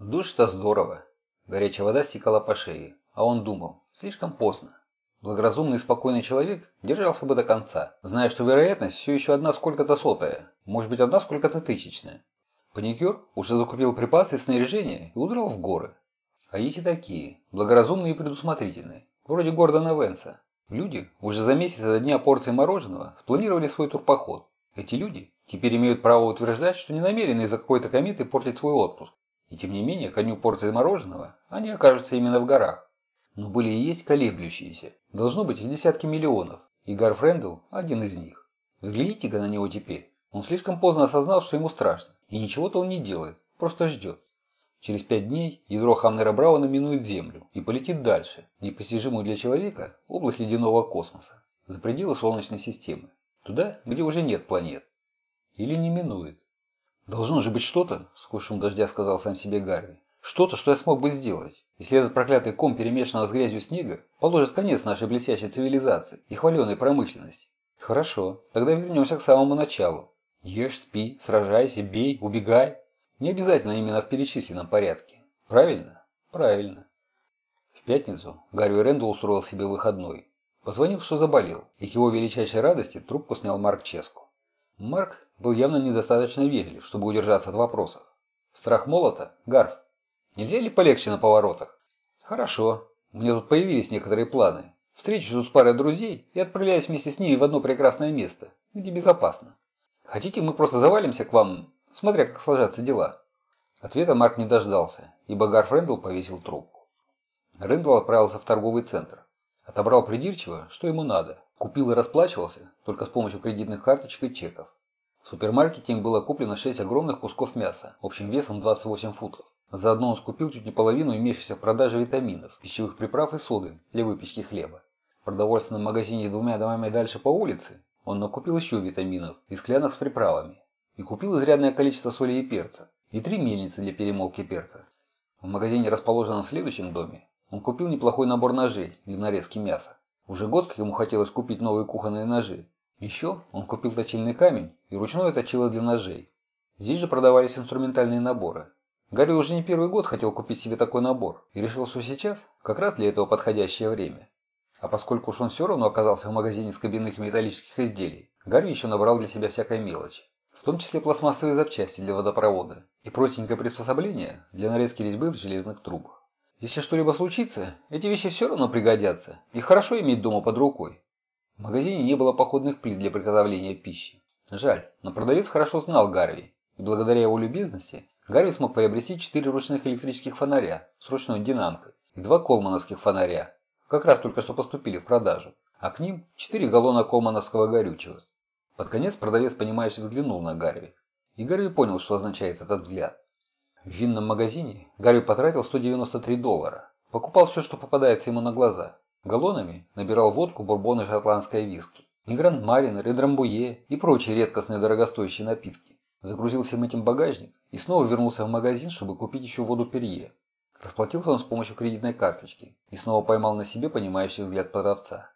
Душ-то здорово. Горячая вода стекала по шее, а он думал, слишком поздно. Благоразумный и спокойный человек держался бы до конца, зная, что вероятность все еще одна сколько-то сотая, может быть одна сколько-то тысячная. Паникер уже закупил припасы и снаряжение и удрал в горы. А есть и такие, благоразумные и предусмотрительные, вроде Гордона Венса. Люди уже за месяц до дня порции мороженого спланировали свой турпоход. Эти люди теперь имеют право утверждать, что не намерены из-за какой-то кометы портить свой отпуск. И тем не менее, коню порции мороженого они окажутся именно в горах. Но были и есть колеблющиеся. Должно быть их десятки миллионов. И Гар Френдл – один из них. Взгляните-ка на него теперь. Он слишком поздно осознал, что ему страшно. И ничего-то он не делает, просто ждет. Через пять дней ядро Хамнера Брауна минует Землю и полетит дальше, непостижимую для человека, область ледяного космоса, за пределы Солнечной системы, туда, где уже нет планет. Или не минует. «Должно же быть что-то», – сквозь шум дождя сказал сам себе Гарри. «Что-то, что я смог бы сделать. Если этот проклятый ком перемешанного с грязью снега положит конец нашей блестящей цивилизации и хваленой промышленности. Хорошо, тогда вернемся к самому началу. Ешь, спи, сражайся, бей, убегай. Не обязательно именно в перечисленном порядке. Правильно? Правильно. В пятницу Гарри Рэндалл устроил себе выходной. Позвонил, что заболел, и к его величайшей радости трубку снял Марк Ческу. Марк был явно недостаточно вежлив, чтобы удержаться от вопросов. Страх молота? Гарф. Нельзя ли полегче на поворотах? Хорошо. Меня тут появились некоторые планы. Встречусь тут с парой друзей и отправляюсь вместе с ними в одно прекрасное место, где безопасно. Хотите, мы просто завалимся к вам, смотря как сложатся дела?» Ответа Марк не дождался, ибо Гарф Рэндалл повесил трубку. Рэндалл отправился в торговый центр. Отобрал придирчиво, что ему надо. Купил и расплачивался только с помощью кредитных карточек и чеков. В супермаркете им было куплено 6 огромных кусков мяса, общим весом 28 футов. Заодно он скупил чуть не половину имеющихся в продаже витаминов, пищевых приправ и соды для выпечки хлеба. В продовольственном магазине двумя домами дальше по улице он накупил еще витаминов и склянок с приправами. И купил изрядное количество соли и перца. И три мельницы для перемолки перца. В магазине, расположенном в следующем доме, он купил неплохой набор ножей для нарезки мяса. Уже год, как ему хотелось купить новые кухонные ножи. Еще он купил точильный камень и ручное точило для ножей. Здесь же продавались инструментальные наборы. Гарри уже не первый год хотел купить себе такой набор и решил, что сейчас как раз для этого подходящее время. А поскольку уж он все равно оказался в магазине с кабинных металлических изделий, Гарри еще набрал для себя всякой мелочи, в том числе пластмассовые запчасти для водопровода и простенькое приспособление для нарезки резьбы в железных трубах. Если что-либо случится, эти вещи все равно пригодятся, и хорошо иметь дома под рукой. В магазине не было походных плит для приготовления пищи. Жаль, но продавец хорошо знал Гарви, и благодаря его любезности Гарри смог приобрести четыре ручных электрических фонаря с ручной динамкой и два колмановских фонаря, как раз только что поступили в продажу, а к ним четыре галлона колмановского горючего. Под конец продавец, понимающе взглянул на Гарри, и Гарри понял, что означает этот взгляд. В винном магазине Гарри потратил 193 доллара, покупал все, что попадается ему на глаза. Галлонами набирал водку, бурбон и шотландское виски, и гранд-маринер, и драмбуе, и прочие редкостные дорогостоящие напитки. Загрузил всем этим багажник и снова вернулся в магазин, чтобы купить еще воду Перье. Расплатился он с помощью кредитной карточки и снова поймал на себе понимающий взгляд продавца.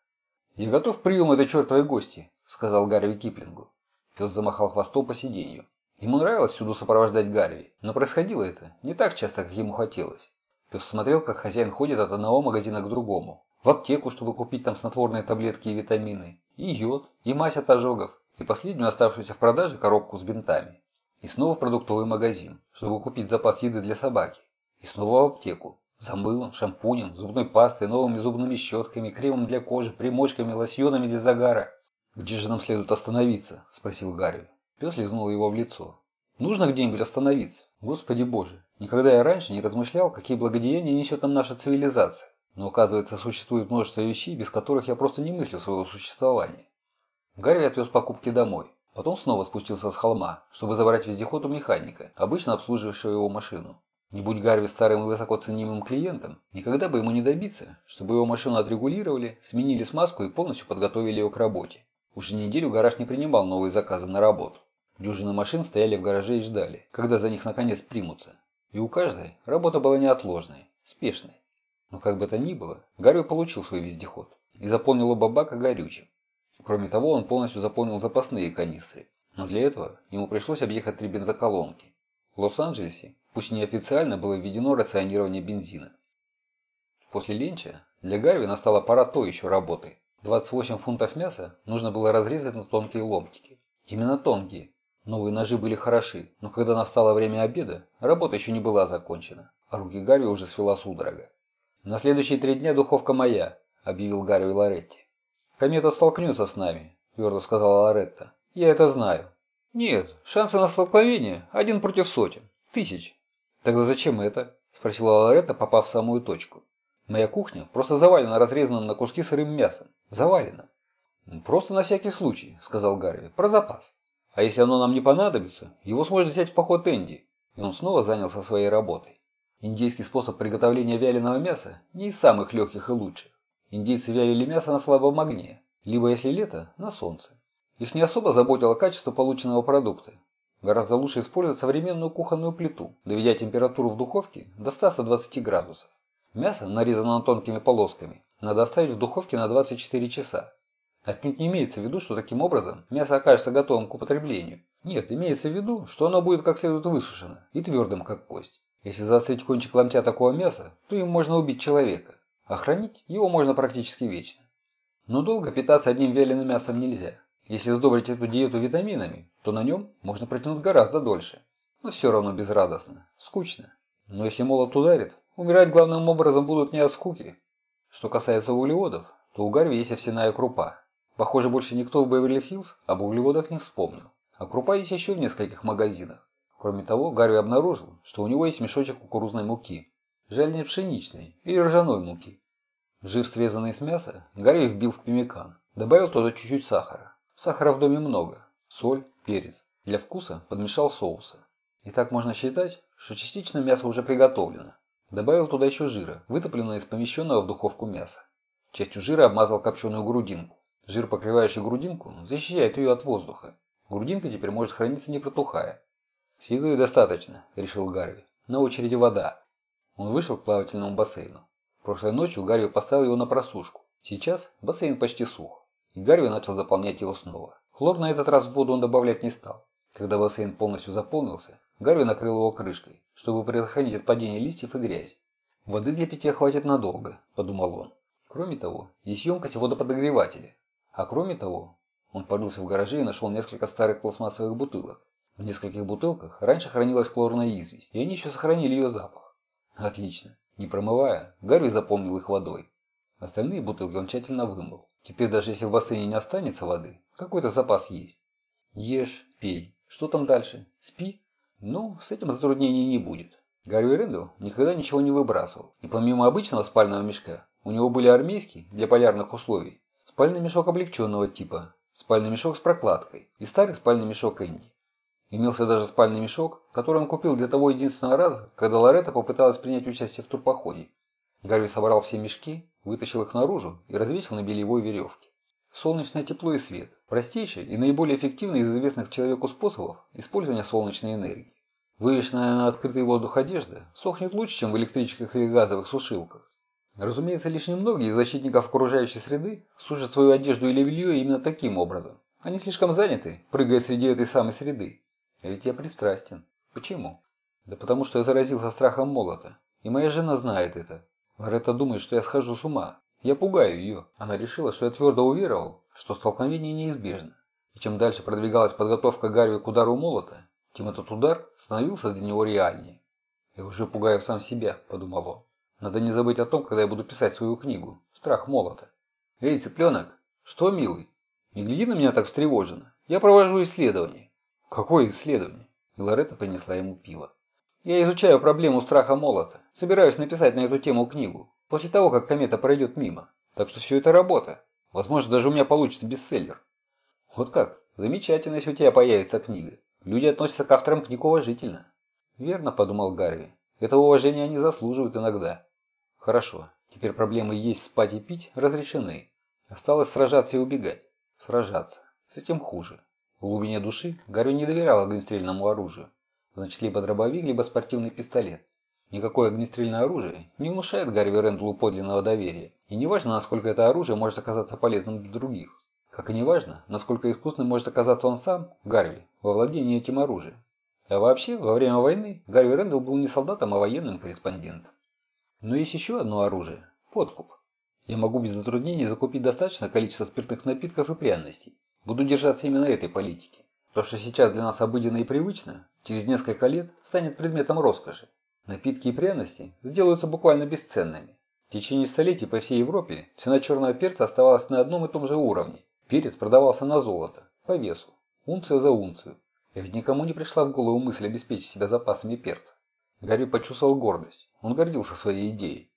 «Я готов к приему этой чертовой гости», – сказал Гарви Киплингу. Пес замахал хвостом по сиденью. Ему нравилось всюду сопровождать Гарви, но происходило это не так часто, как ему хотелось. Пес смотрел, как хозяин ходит от одного магазина к другому. В аптеку, чтобы купить там снотворные таблетки и витамины, и йод, и мазь от ожогов, и последнюю оставшуюся в продаже коробку с бинтами. И снова в продуктовый магазин, чтобы купить запас еды для собаки. И снова в аптеку. За мылом, шампунем, зубной пастой, новыми зубными щетками, кремом для кожи, примочками, лосьонами для загара. «Где же нам следует остановиться?» – спросил Гарри. Пес лизнул его в лицо. «Нужно где-нибудь остановиться? Господи боже, никогда я раньше не размышлял, какие благодеяния несет нам наша цивилизация. Но оказывается, существует множество вещей, без которых я просто не мыслю своего существования. Гарри отвез покупки домой. Потом снова спустился с холма, чтобы забрать вездеход у механика, обычно обслуживающего его машину. Не будь Гарви старым и высоко ценимым клиентом, никогда бы ему не добиться, чтобы его машину отрегулировали, сменили смазку и полностью подготовили ее к работе. Уже неделю гараж не принимал новые заказы на работу. Дюжины машин стояли в гараже и ждали, когда за них наконец примутся. И у каждой работа была неотложной, спешной. Но как бы то ни было, Гарви получил свой вездеход и заполнил оба бака горючим. Кроме того, он полностью заполнил запасные канистры, но для этого ему пришлось объехать три бензоколонки. В Лос-Анджелесе, пусть неофициально, было введено рационирование бензина. После ленча для Гарви настала пора той еще работы. 28 фунтов мяса нужно было разрезать на тонкие ломтики. Именно тонкие. Новые ножи были хороши, но когда настало время обеда, работа еще не была закончена, а руки Гарви уже свела судорога. «На следующие три дня духовка моя», – объявил Гарви Лоретти. «Комета столкнется с нами», – твердо сказала Лоретта. «Я это знаю». «Нет, шансы на столкновение один против сотен. Тысяч». «Тогда зачем это?» – спросила Лоретта, попав в самую точку. «Моя кухня просто завалена разрезанным на куски сырым мясом. Завалена». «Просто на всякий случай», – сказал Гарви. «Про запас». А если оно нам не понадобится, его сможет взять в поход Энди. И он снова занялся своей работой. Индийский способ приготовления вяленого мяса не из самых легких и лучших. Индейцы вялили мясо на слабом огне, либо, если лето, на солнце. Их не особо заботило качество полученного продукта. Гораздо лучше использовать современную кухонную плиту, доведя температуру в духовке до 120 градусов. Мясо, нарезанное тонкими полосками, надо оставить в духовке на 24 часа, Отнюдь не имеется в виду, что таким образом мясо окажется готовым к употреблению. Нет, имеется в виду, что оно будет как следует высушено и твердым, как кость. Если заострить кончик ломтя такого мяса, то им можно убить человека, а хранить его можно практически вечно. Но долго питаться одним вяленым мясом нельзя. Если сдобрить эту диету витаминами, то на нем можно протянуть гораздо дольше. Но все равно безрадостно, скучно. Но если молот ударит, умирать главным образом будут не от скуки. Что касается углеводов, то у Гарви есть овсяная крупа, Похоже, больше никто в Беверли-Хиллз об углеводах не вспомнил. А крупа есть еще в нескольких магазинах. Кроме того, Гарви обнаружил, что у него есть мешочек кукурузной муки. Жаль не пшеничной или ржаной муки. Жир, срезанный с мяса, Гарви вбил в пемикан. Добавил туда чуть-чуть сахара. Сахара в доме много. Соль, перец. Для вкуса подмешал соуса. И так можно считать, что частично мясо уже приготовлено. Добавил туда еще жира, вытопленного из помещенного в духовку мяса. Частью жира обмазал копченую грудинку. Жир, покрывающий грудинку, защищает ее от воздуха. Грудинка теперь может храниться не протухая. «С едой достаточно», – решил Гарви. «На очереди вода». Он вышел к плавательному бассейну. Прошлой ночью Гарви поставил его на просушку. Сейчас бассейн почти сух. И Гарви начал заполнять его снова. Хлор на этот раз в воду он добавлять не стал. Когда бассейн полностью заполнился, Гарви накрыл его крышкой, чтобы предохранить от падения листьев и грязи. «Воды для питья хватит надолго», – подумал он. Кроме того, есть емкость водоподогревателя, а кроме того, он порылся в гараже и нашел несколько старых пластмассовых бутылок. В нескольких бутылках раньше хранилась хлорная известь, и они еще сохранили ее запах. Отлично. Не промывая, Гарви заполнил их водой. Остальные бутылки он тщательно вымыл. Теперь даже если в бассейне не останется воды, какой-то запас есть. Ешь, пей. Что там дальше? Спи? Ну, с этим затруднений не будет. Гарви Рэндалл никогда ничего не выбрасывал. И помимо обычного спального мешка, у него были армейские для полярных условий спальный мешок облегченного типа, спальный мешок с прокладкой и старый спальный мешок Энди. Имелся даже спальный мешок, который он купил для того единственного раза, когда Лоретта попыталась принять участие в турпоходе. Гарви собрал все мешки, вытащил их наружу и развесил на бельевой веревке. Солнечное тепло и свет – простейший и наиболее эффективный из известных человеку способов использования солнечной энергии. Вывешенная на открытый воздух одежда сохнет лучше, чем в электрических или газовых сушилках. Разумеется, лишь немногие из защитников окружающей среды сушат свою одежду или белье именно таким образом. Они слишком заняты, прыгая среди этой самой среды. А ведь я пристрастен. Почему? Да потому что я заразился страхом молота. И моя жена знает это. Лоретта думает, что я схожу с ума. Я пугаю ее. Она решила, что я твердо уверовал, что столкновение неизбежно. И чем дальше продвигалась подготовка Гарви к удару молота, тем этот удар становился для него реальнее. «Я уже пугаю сам себя», – подумал он. Надо не забыть о том, когда я буду писать свою книгу. Страх молота. Эй, цыпленок! Что, милый? Не гляди на меня так встревоженно. Я провожу исследование. Какое исследование? Лоретта принесла ему пиво. Я изучаю проблему страха молота. Собираюсь написать на эту тему книгу. После того, как комета пройдет мимо. Так что все это работа. Возможно, даже у меня получится бестселлер. Вот как? Замечательно, если у тебя появится книга. Люди относятся к авторам книг уважительно. Верно, подумал Гарви. Этого уважения они заслуживают иногда. Хорошо, теперь проблемы есть, спать и пить разрешены. Осталось сражаться и убегать. Сражаться. С этим хуже. В глубине души Гарри не доверял огнестрельному оружию. Значит, либо дробовик, либо спортивный пистолет. Никакое огнестрельное оружие не внушает Гарри Рэндаллу подлинного доверия. И не важно, насколько это оружие может оказаться полезным для других. Как и не важно, насколько искусным может оказаться он сам, Гарви, во владении этим оружием. А вообще, во время войны Гарви Рэндалл был не солдатом, а военным корреспондентом. Но есть еще одно оружие – подкуп. Я могу без затруднений закупить достаточное количество спиртных напитков и пряностей. Буду держаться именно этой политики. То, что сейчас для нас обыденно и привычно, через несколько лет станет предметом роскоши. Напитки и пряности сделаются буквально бесценными. В течение столетий по всей Европе цена черного перца оставалась на одном и том же уровне. Перец продавался на золото, по весу, унцию за унцию. И ведь никому не пришла в голову мысль обеспечить себя запасами перца. Гарри почувствовал гордость. Он гордился своей идеей.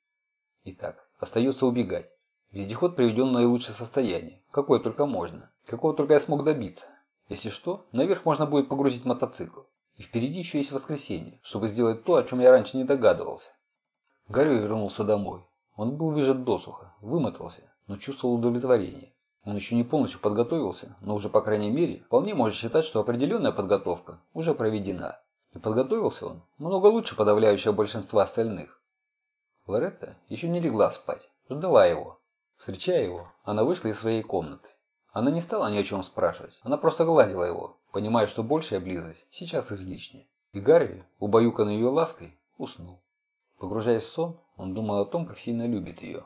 Итак, остается убегать. Вездеход приведен в наилучшее состояние. Какое только можно. Какого только я смог добиться. Если что, наверх можно будет погрузить мотоцикл. И впереди еще есть воскресенье, чтобы сделать то, о чем я раньше не догадывался. Гарри вернулся домой. Он был выжат досуха, вымотался, но чувствовал удовлетворение. Он еще не полностью подготовился, но уже, по крайней мере, вполне может считать, что определенная подготовка уже проведена. И подготовился он много лучше подавляющего большинства остальных. Лоретта еще не легла спать, ждала его. Встречая его, она вышла из своей комнаты. Она не стала ни о чем спрашивать, она просто гладила его, понимая, что большая близость сейчас излишняя. И Гарви, убаюканный ее лаской, уснул. Погружаясь в сон, он думал о том, как сильно любит ее.